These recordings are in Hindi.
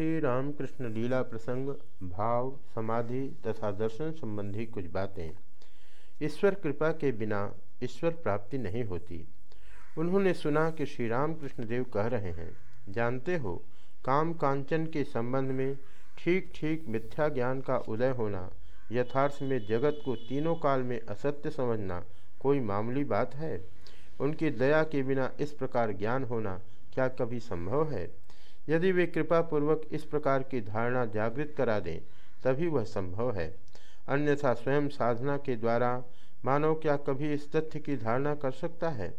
श्री रामकृष्ण लीला प्रसंग, भाव, समाधि तथा दर्शन संबंधी कुछ बातें। ईश्वर कृपा के बिना ईश्वर प्राप्ति नहीं होती। उन्होंने सुना कि श्री रामकृष्ण देव कह रहे हैं, जानते हो, काम कांचन के संबंध में ठीक ठीक मिथ्या ज्ञान का उदय होना, यथार्थ में जगत को तीनों काल में असत्य समझना कोई मामूली बात है? उनकी दया के बिना इस प्रकार ज्ञान होना क्या कभी संभव है? यदि वे कृपा पूर्वक इस प्रकार की धारणा जागृत करा दें, तभी वह संभव है। अन्यथा स्वयं साधना के द्वारा मानव क्या कभी इस तथ्य की धारणा कर सकता है?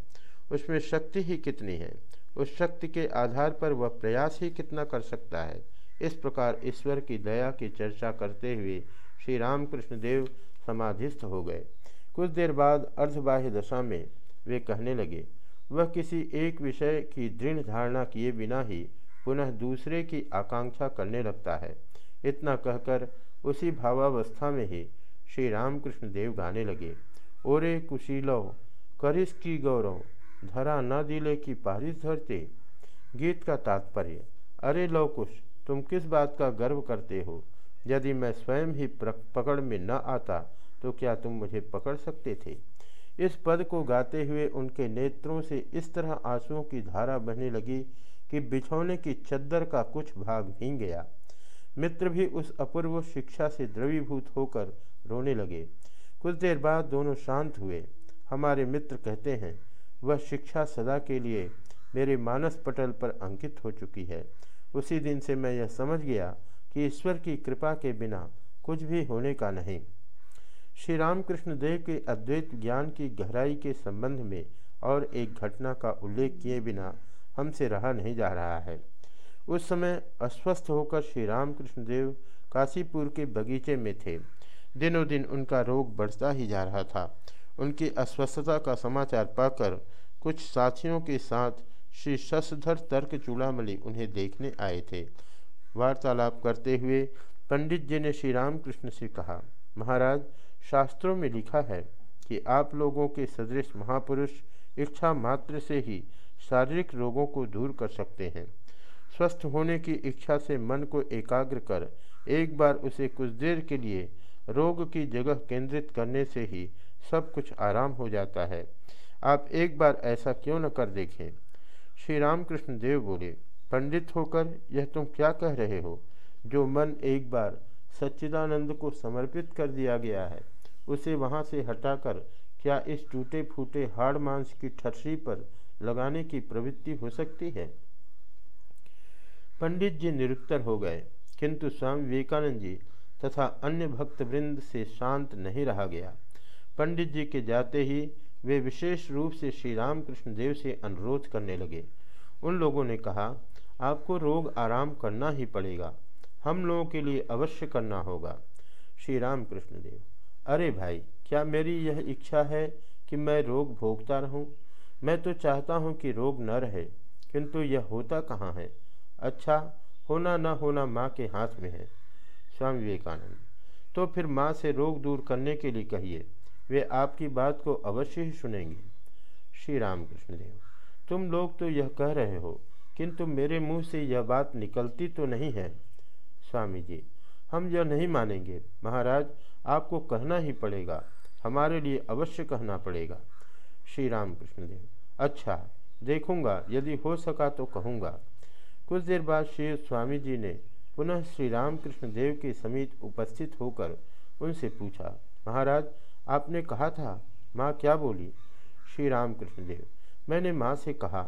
उसमें शक्ति ही कितनी है? उस शक्ति के आधार पर वह प्रयास ही कितना कर सकता है? इस प्रकार ईश्वर की दया की चर्चा करते हुए श्री रामकृष्ण देव समाधिस्थ हो गए। कुछ देर बाद अर्धबाह्य दशा में वे कहने लगे, वह किसी एक विषय की दृढ़ धारणा किए बिना ही पुनः दूसरे की आकांक्षा करने लगता है। इतना कहकर उसी भावावस्था में ही श्री रामकृष्ण देव गाने लगे। ओरे कुशीलव करिस की गौरव धरा न दिले की पारिस धरते। गीत का तात्पर्य, अरे लवकुश तुम किस बात का गर्व करते हो? यदि मैं स्वयं ही पकड़ में न आता तो क्या तुम मुझे पकड़ सकते थे? इस पद को गाते हुए उनके नेत्रों से इस तरह आंसुओं की धारा बहने लगी कि बिछौने की चद्दर का कुछ भाग भींग गया। मित्र भी उस अपूर्व शिक्षा से द्रवीभूत होकर रोने लगे। कुछ देर बाद दोनों शांत हुए। हमारे मित्र कहते हैं, वह शिक्षा सदा के लिए मेरे मानस पटल पर अंकित हो चुकी है। उसी दिन से मैं यह समझ गया कि ईश्वर की कृपा के बिना कुछ भी होने का नहीं। श्री रामकृष्ण देव के अद्वैत ज्ञान की गहराई के संबंध में और एक घटना का उल्लेख किए बिना हमसे रहा नहीं जा रहा है। उस समय अस्वस्थ होकर श्री रामकृष्ण देव काशीपुर के बगीचे में थे। दिनों दिन उनका रोग बढ़ता ही जा रहा था। उनकी अस्वस्थता का समाचार पाकर कुछ साथियों के साथ श्री शशधर तर्क चूड़ामली उन्हें देखने आए थे। वार्तालाप करते हुए पंडित जी ने श्री रामकृष्ण से कहा, महाराज, शास्त्रों में लिखा है कि आप लोगों के सदृश महापुरुष इच्छा मात्र से ही शारीरिक रोगों को दूर कर सकते हैं। स्वस्थ होने की इच्छा से मन को एकाग्र कर एक बार उसे कुछ देर के लिए रोग की जगह केंद्रित करने से ही सब कुछ आराम हो जाता है। आप एक बार ऐसा क्यों न कर देखें? श्री रामकृष्ण देव बोले, पंडित होकर यह तुम क्या कह रहे हो? जो मन एक बार सच्चिदानंद को समर्पित कर दिया गया है, उसे वहाँ से हटाकर क्या इस टूटे फूटे हाड़ मांस की ठरसी पर लगाने की प्रवृत्ति हो सकती है? पंडित जी निरुत्तर हो गए, किंतु स्वामी विवेकानंद जी तथा अन्य भक्तवृंद से शांत नहीं रहा गया। पंडित जी के जाते ही वे विशेष रूप से श्री रामकृष्ण देव से अनुरोध करने लगे। उन लोगों ने कहा, आपको रोग आराम करना ही पड़ेगा। हम लोगों के लिए अवश्य करना होगा। श्री रामकृष्ण देव, अरे भाई क्या मेरी यह इच्छा है कि मैं रोग भोगता रहूँ? मैं तो चाहता हूँ कि रोग न रहे, किंतु यह होता कहाँ है? अच्छा होना न होना माँ के हाथ में है। स्वामी विवेकानंद तो फिर माँ से रोग दूर करने के लिए कहिए, वे आपकी बात को अवश्य ही सुनेंगे। श्री राम कृष्णदेव तुम लोग तो यह कह रहे हो, किंतु मेरे मुँह से यह बात निकलती तो नहीं है। स्वामी जी, हम यह नहीं मानेंगे। महाराज, आपको कहना ही पड़ेगा। हमारे लिए अवश्य कहना पड़ेगा। श्री राम कृष्णदेव अच्छा देखूँगा, यदि हो सका तो कहूँगा। कुछ देर बाद श्री स्वामी जी ने पुनः श्री रामकृष्ण देव के समीप उपस्थित होकर उनसे पूछा, महाराज, आपने कहा था? माँ क्या बोली? श्री रामकृष्ण देव मैंने माँ से कहा,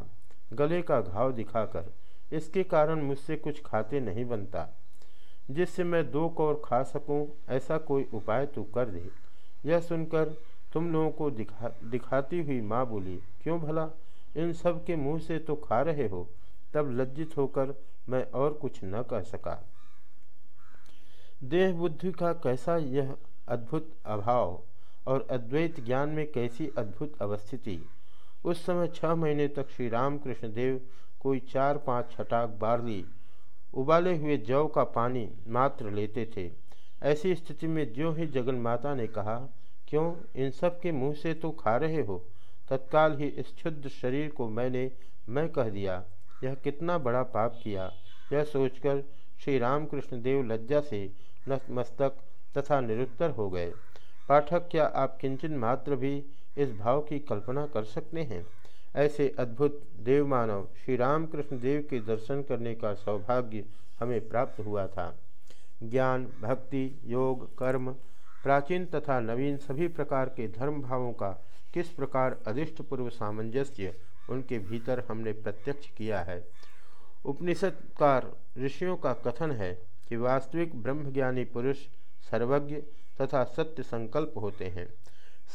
गले का घाव दिखाकर इसके कारण मुझसे कुछ खाते नहीं बनता। जिससे मैं दो कौर खा सकूँ, ऐसा कोई उपाय तो कर दे। यह सुनकर तुम लोगों को दिखा, दिखाती हुई माँ बोली, क्यों भला? इन सब के मुँह से तो खा रहे हो। तब लज्जित होकर मैं और कुछ न कह सका। देह बुद्धि का कैसा यह अद्भुत अभाव और अद्वैत ज्ञान में कैसी अद्भुत अवस्थिति। उस समय छह महीने तक श्री रामकृष्ण देव कोई चार पाँच छटाक बारली उबाले हुए जौ का पानी मात्र लेते थे। ऐसी स्थिति में ज्यों ही जगन माता ने कहा, क्यों? इन सब के मुँह से तो खा रहे हो। तत्काल ही इस क्षुद्र शरीर को मैंने, मैं कह दिया। यह कितना बड़ा पाप किया। यह सोचकर श्री रामकृष्ण देव लज्जा से नतमस्तक तथा निरुत्तर हो गए। पाठक, क्या आप किंचन मात्र भी इस भाव की कल्पना कर सकते हैं? ऐसे अद्भुत देव मानव श्री रामकृष्ण देव के दर्शन करने का सौभाग्य हमें प्राप्त हुआ था। ज्ञान, भक्ति, योग, कर्म, प्राचीन तथा नवीन सभी प्रकार के धर्म भावों का किस प्रकार अधिष्ट पूर्व सामंजस्य उनके भीतर हमने प्रत्यक्ष किया है? उपनिषदकार ऋषियों का कथन है कि वास्तविक ब्रह्मज्ञानी पुरुष सर्वज्ञ तथा सत्य संकल्प होते हैं।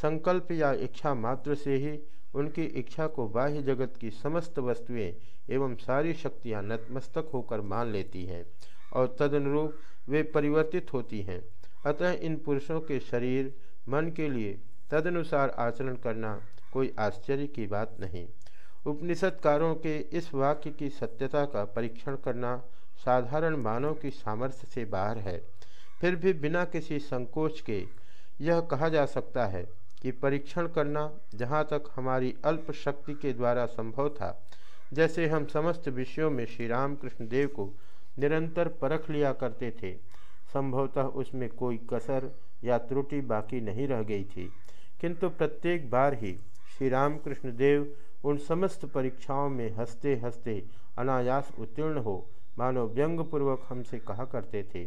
संकल्प या इच्छा मात्र से ही उनकी इच्छा को बाह्य जगत की समस्त वस्तुएँ एवं सारी शक्तियाँ नतमस्तक होकर मान लेती हैं और तदनुरूप वे परिवर्तित होती हैं। अतः इन पुरुषों के शरीर, मन के लिए तदनुसार आचरण करना कोई आश्चर्य की बात नहीं। उपनिषदकारों के इस वाक्य की सत्यता का परीक्षण करना साधारण मानव की सामर्थ्य से बाहर है। फिर भी बिना किसी संकोच के यह कहा जा सकता है कि परीक्षण करना जहाँ तक हमारी अल्प शक्ति के द्वारा संभव था, जैसे हम समस्त विषयों में श्री राम कृष्ण देव को निरंतर परख लिया करते थे। संभवतः उसमें कोई कसर या त्रुटि बाकी नहीं रह गई थी। किंतु प्रत्येक बार ही श्री रामकृष्ण देव उन समस्त परीक्षाओं में हँसते हँसते अनायास उत्तीर्ण हो मानो व्यंगपूर्वक हमसे कहा करते थे,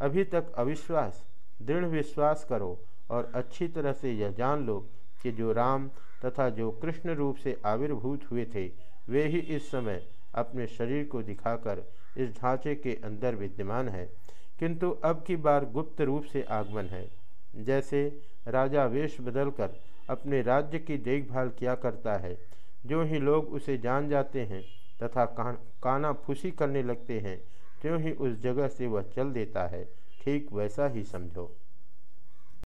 अभी तक अविश्वास, दृढ़ विश्वास करो और अच्छी तरह से यह जान लो कि जो राम तथा जो कृष्ण रूप से आविर्भूत हुए थे, वे ही इस समय अपने शरीर को दिखाकर इस ढांचे के अंदर विद्यमान है, किंतु अब की बार गुप्त रूप से आगमन है। जैसे राजा वेश बदलकर अपने राज्य की देखभाल किया करता है, जो ही लोग उसे जान जाते हैं तथा काना फूसी करने लगते हैं, त्यों ही उस जगह से वह चल देता है। ठीक वैसा ही समझो।